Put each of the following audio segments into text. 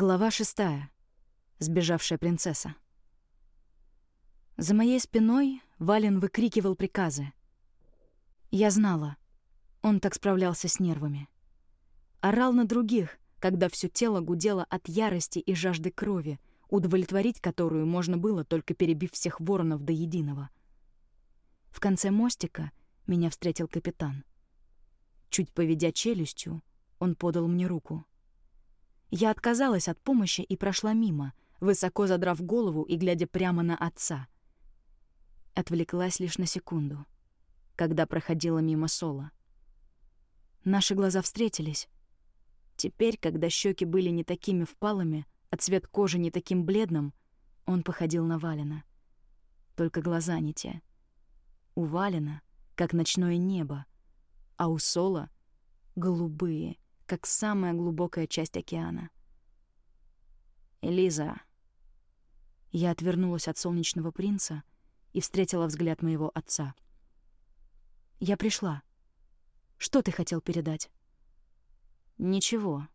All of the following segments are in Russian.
Глава шестая. Сбежавшая принцесса. За моей спиной Вален выкрикивал приказы. Я знала. Он так справлялся с нервами. Орал на других, когда все тело гудело от ярости и жажды крови, удовлетворить которую можно было, только перебив всех воронов до единого. В конце мостика меня встретил капитан. Чуть поведя челюстью, он подал мне руку — я отказалась от помощи и прошла мимо, высоко задрав голову и глядя прямо на отца. Отвлеклась лишь на секунду, когда проходила мимо Соло. Наши глаза встретились. Теперь, когда щеки были не такими впалыми, а цвет кожи не таким бледным, он походил на Валина. Только глаза не те. У Валина, как ночное небо, а у Соло — голубые — как самая глубокая часть океана. «Элиза». Я отвернулась от солнечного принца и встретила взгляд моего отца. «Я пришла. Что ты хотел передать?» «Ничего.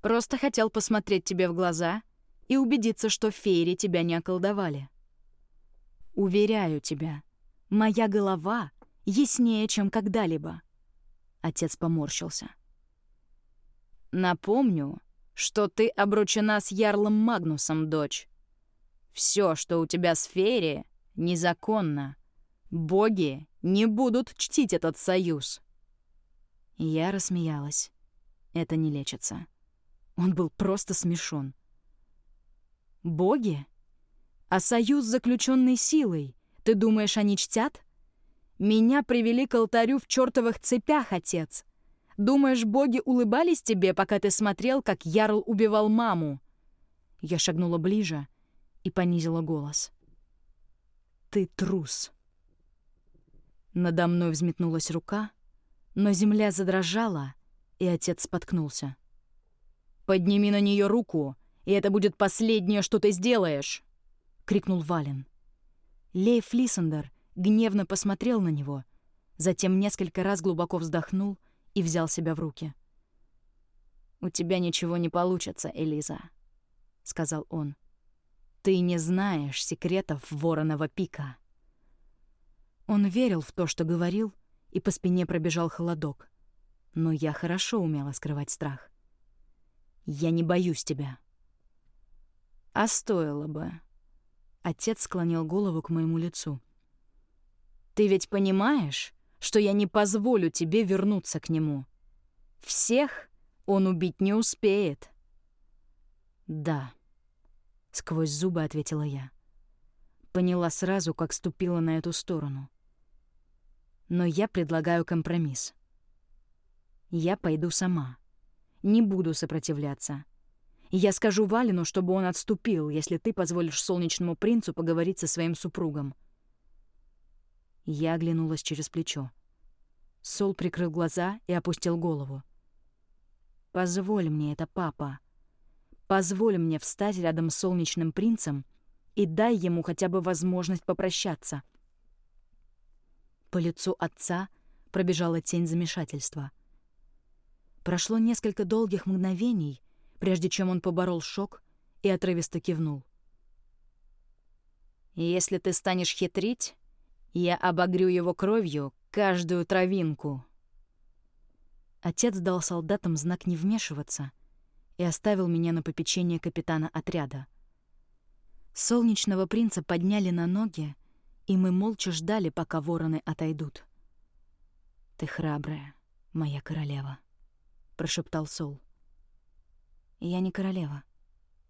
Просто хотел посмотреть тебе в глаза и убедиться, что феери тебя не околдовали. Уверяю тебя, моя голова яснее, чем когда-либо». Отец поморщился. Напомню, что ты обручена с Ярлом Магнусом, дочь. Все, что у тебя в сфере, незаконно. Боги не будут чтить этот союз. Я рассмеялась. Это не лечится. Он был просто смешон. Боги? А союз, заключенный силой, ты думаешь, они чтят? Меня привели к алтарю в чертовых цепях, отец. Думаешь, боги улыбались тебе, пока ты смотрел, как Ярл убивал маму?» Я шагнула ближе и понизила голос. «Ты трус». Надо мной взметнулась рука, но земля задрожала, и отец споткнулся. «Подними на нее руку, и это будет последнее, что ты сделаешь!» — крикнул Вален. Лейф Лиссендер гневно посмотрел на него, затем несколько раз глубоко вздохнул — и взял себя в руки. «У тебя ничего не получится, Элиза», — сказал он. «Ты не знаешь секретов вороного пика». Он верил в то, что говорил, и по спине пробежал холодок. Но я хорошо умела скрывать страх. «Я не боюсь тебя». «А стоило бы». Отец склонил голову к моему лицу. «Ты ведь понимаешь, что я не позволю тебе вернуться к нему. Всех он убить не успеет. Да, сквозь зубы ответила я. Поняла сразу, как ступила на эту сторону. Но я предлагаю компромисс. Я пойду сама. Не буду сопротивляться. Я скажу Валину, чтобы он отступил, если ты позволишь солнечному принцу поговорить со своим супругом. Я оглянулась через плечо. Сол прикрыл глаза и опустил голову. «Позволь мне это, папа. Позволь мне встать рядом с солнечным принцем и дай ему хотя бы возможность попрощаться». По лицу отца пробежала тень замешательства. Прошло несколько долгих мгновений, прежде чем он поборол шок и отрывисто кивнул. «Если ты станешь хитрить, я обогрю его кровью каждую травинку. Отец дал солдатам знак не вмешиваться и оставил меня на попечение капитана отряда. Солнечного принца подняли на ноги, и мы молча ждали, пока вороны отойдут. «Ты храбрая, моя королева», — прошептал Сол. «Я не королева.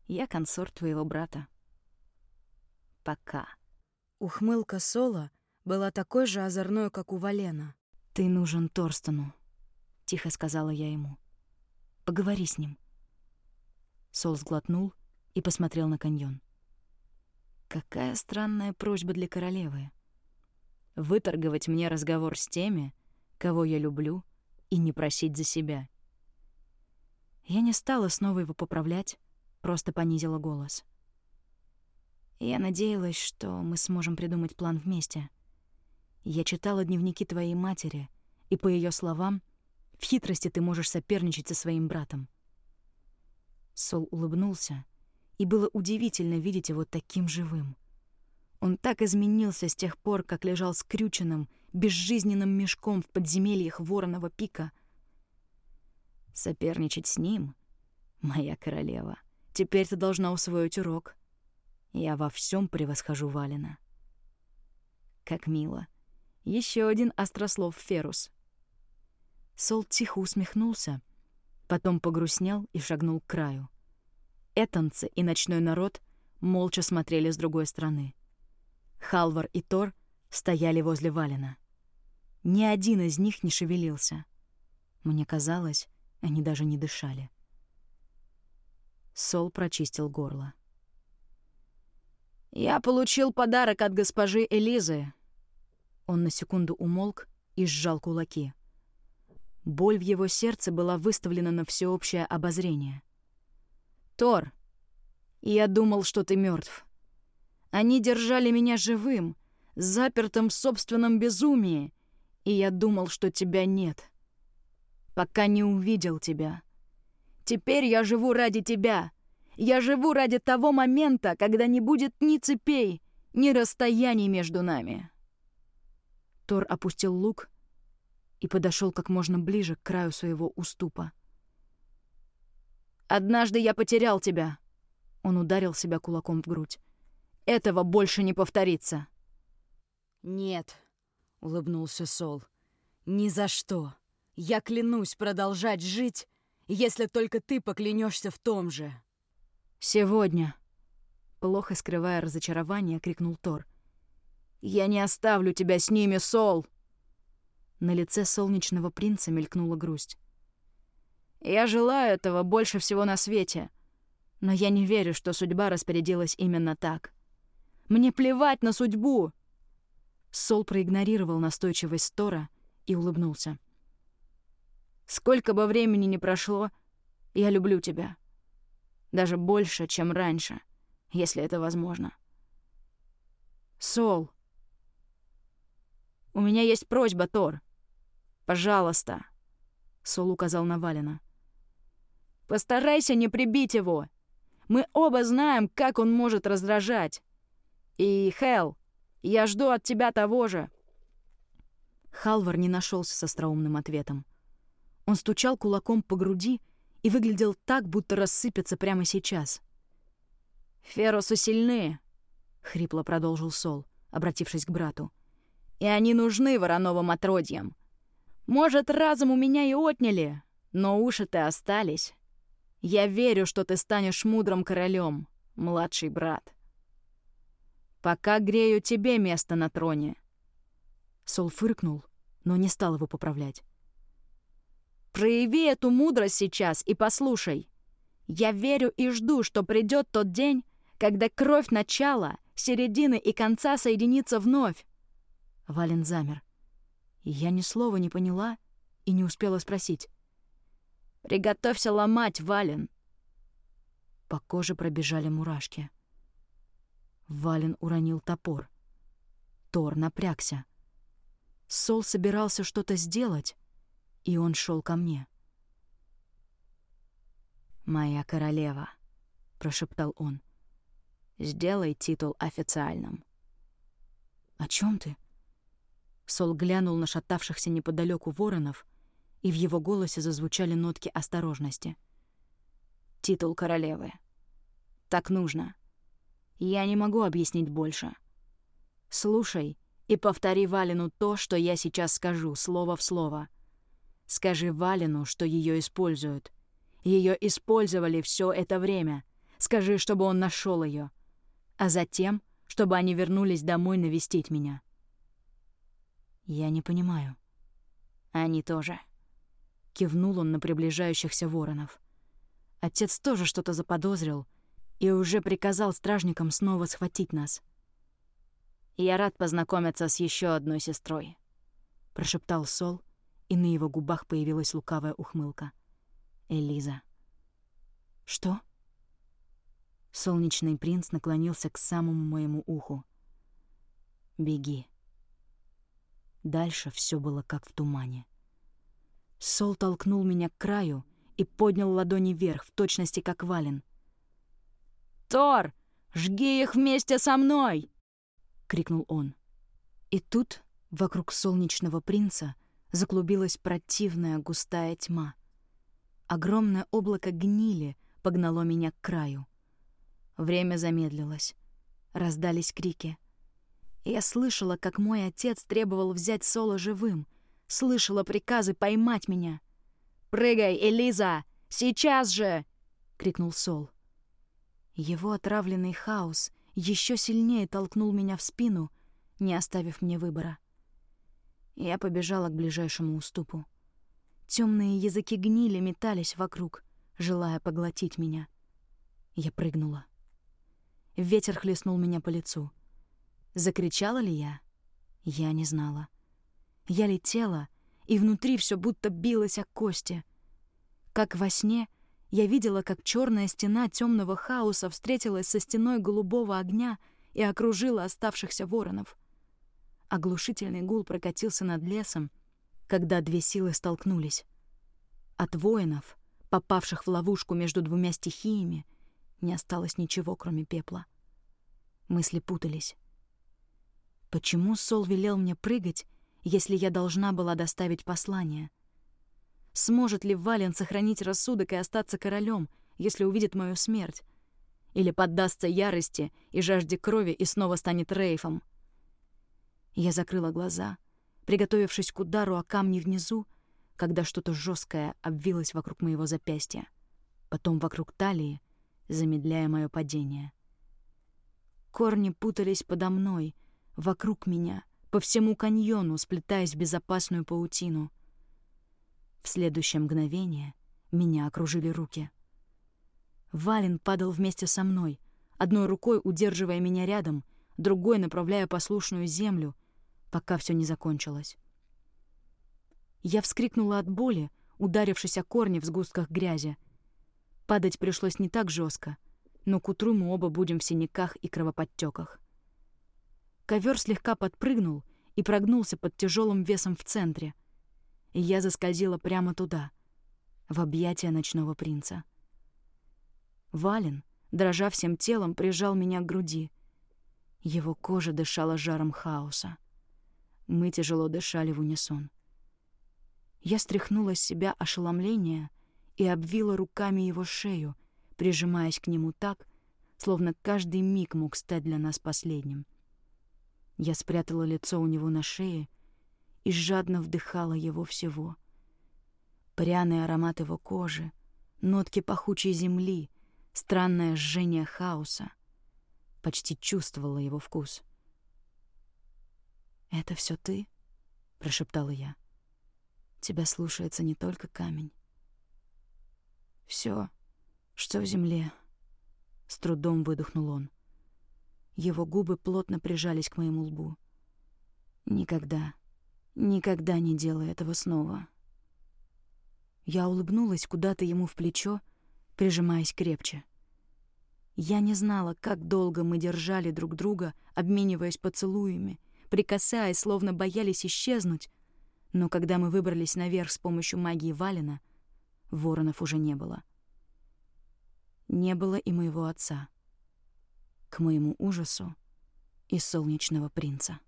Я консорт твоего брата». «Пока». Ухмылка Сола — была такой же озорной, как у Валена. «Ты нужен Торстону», — тихо сказала я ему. «Поговори с ним». Сол сглотнул и посмотрел на каньон. Какая странная просьба для королевы. Выторговать мне разговор с теми, кого я люблю, и не просить за себя. Я не стала снова его поправлять, просто понизила голос. Я надеялась, что мы сможем придумать план вместе — я читала дневники твоей матери, и, по ее словам, в хитрости ты можешь соперничать со своим братом. Сол улыбнулся, и было удивительно видеть его таким живым. Он так изменился с тех пор, как лежал скрюченным, безжизненным мешком в подземельях Вороного пика. Соперничать с ним, моя королева, теперь ты должна усвоить урок. Я во всем превосхожу Валина. Как мило. Еще один острослов Ферус. Сол тихо усмехнулся, потом погрустнел и шагнул к краю. Этанцы и ночной народ молча смотрели с другой стороны. Халвар и Тор стояли возле Валина. Ни один из них не шевелился. Мне казалось, они даже не дышали. Сол прочистил горло. «Я получил подарок от госпожи Элизы». Он на секунду умолк и сжал кулаки. Боль в его сердце была выставлена на всеобщее обозрение. «Тор, я думал, что ты мертв. Они держали меня живым, запертым в собственном безумии, и я думал, что тебя нет. Пока не увидел тебя. Теперь я живу ради тебя. Я живу ради того момента, когда не будет ни цепей, ни расстояний между нами. Тор опустил лук и подошел как можно ближе к краю своего уступа. «Однажды я потерял тебя!» Он ударил себя кулаком в грудь. Этого больше не повторится. Нет, улыбнулся Сол. Ни за что. Я клянусь продолжать жить, если только ты поклянешься в том же. Сегодня, плохо скрывая разочарование, крикнул Тор. Я не оставлю тебя с ними, Сол. На лице солнечного принца мелькнула грусть. Я желаю этого больше всего на свете, но я не верю, что судьба распорядилась именно так. Мне плевать на судьбу!» Сол проигнорировал настойчивость Тора и улыбнулся. «Сколько бы времени ни прошло, я люблю тебя. Даже больше, чем раньше, если это возможно. Сол, у меня есть просьба, Тор. Пожалуйста!» Сол указал на Валина. «Постарайся не прибить его. Мы оба знаем, как он может раздражать. И, Хел, я жду от тебя того же». Халвар не нашелся с остроумным ответом. Он стучал кулаком по груди и выглядел так, будто рассыпется прямо сейчас. «Феросу сильны», — хрипло продолжил Сол, обратившись к брату. «И они нужны вороновым отродьям. Может, разом у меня и отняли, но уши-то остались. Я верю, что ты станешь мудрым королем, младший брат». Пока грею тебе место на троне. Сол фыркнул, но не стал его поправлять. Прояви эту мудрость сейчас и послушай. Я верю и жду, что придет тот день, когда кровь начала, середины и конца соединится вновь. Вален замер. Я ни слова не поняла и не успела спросить. «Приготовься ломать, Вален!» По коже пробежали мурашки. Вален уронил топор. Тор напрягся. Сол собирался что-то сделать, и он шел ко мне. «Моя королева», — прошептал он, — «сделай титул официальным». «О чем ты?» Сол глянул на шатавшихся неподалеку воронов, и в его голосе зазвучали нотки осторожности. «Титул королевы. Так нужно. Я не могу объяснить больше. Слушай и повтори Валину то, что я сейчас скажу, слово в слово. Скажи Валину, что ее используют. Ее использовали все это время. Скажи, чтобы он нашел ее. А затем, чтобы они вернулись домой навестить меня. Я не понимаю. Они тоже. Кивнул он на приближающихся воронов. Отец тоже что-то заподозрил — и уже приказал стражникам снова схватить нас. «Я рад познакомиться с еще одной сестрой», — прошептал Сол, и на его губах появилась лукавая ухмылка. «Элиза». «Что?» Солнечный принц наклонился к самому моему уху. «Беги». Дальше все было как в тумане. Сол толкнул меня к краю, и поднял ладони вверх, в точности как Вален. «Тор, жги их вместе со мной!» — крикнул он. И тут вокруг солнечного принца заклубилась противная густая тьма. Огромное облако гнили погнало меня к краю. Время замедлилось. Раздались крики. Я слышала, как мой отец требовал взять Соло живым. Слышала приказы поймать меня. «Прыгай, Элиза! Сейчас же!» — крикнул Сол. Его отравленный хаос еще сильнее толкнул меня в спину, не оставив мне выбора. Я побежала к ближайшему уступу. Темные языки гнили метались вокруг, желая поглотить меня. Я прыгнула. Ветер хлестнул меня по лицу. Закричала ли я? Я не знала. Я летела, и внутри все будто билось о кости. Как во сне, я видела, как черная стена темного хаоса встретилась со стеной голубого огня и окружила оставшихся воронов. Оглушительный гул прокатился над лесом, когда две силы столкнулись. От воинов, попавших в ловушку между двумя стихиями, не осталось ничего, кроме пепла. Мысли путались. Почему Сол велел мне прыгать, если я должна была доставить послание? Сможет ли Вален сохранить рассудок и остаться королем, если увидит мою смерть? Или поддастся ярости и жажде крови и снова станет Рейфом? Я закрыла глаза, приготовившись к удару о камни внизу, когда что-то жесткое обвилось вокруг моего запястья, потом вокруг талии, замедляя мое падение. Корни путались подо мной, вокруг меня, по всему каньону, сплетаясь в безопасную паутину. В следующее мгновение меня окружили руки. Вален падал вместе со мной, одной рукой удерживая меня рядом, другой направляя послушную землю, пока все не закончилось. Я вскрикнула от боли, ударившись о корни в сгустках грязи. Падать пришлось не так жестко, но к утру мы оба будем в синяках и кровоподтеках. Ковер слегка подпрыгнул и прогнулся под тяжелым весом в центре, и я заскользила прямо туда, в объятия ночного принца. Вален, дрожа всем телом, прижал меня к груди. Его кожа дышала жаром хаоса. Мы тяжело дышали в унисон. Я стряхнула с себя ошеломление и обвила руками его шею, прижимаясь к нему так, словно каждый миг мог стать для нас последним. Я спрятала лицо у него на шее и жадно вдыхала его всего. Пряный аромат его кожи, нотки пахучей земли, странное жжение хаоса. Почти чувствовала его вкус — «Это все ты?» — прошептала я. «Тебя слушается не только камень. Все, что в земле», — с трудом выдохнул он. Его губы плотно прижались к моему лбу. «Никогда, никогда не делай этого снова». Я улыбнулась куда-то ему в плечо, прижимаясь крепче. Я не знала, как долго мы держали друг друга, обмениваясь поцелуями — прикасаясь, словно боялись исчезнуть. Но когда мы выбрались наверх с помощью магии Валина, воронов уже не было. Не было и моего отца. К моему ужасу и солнечного принца.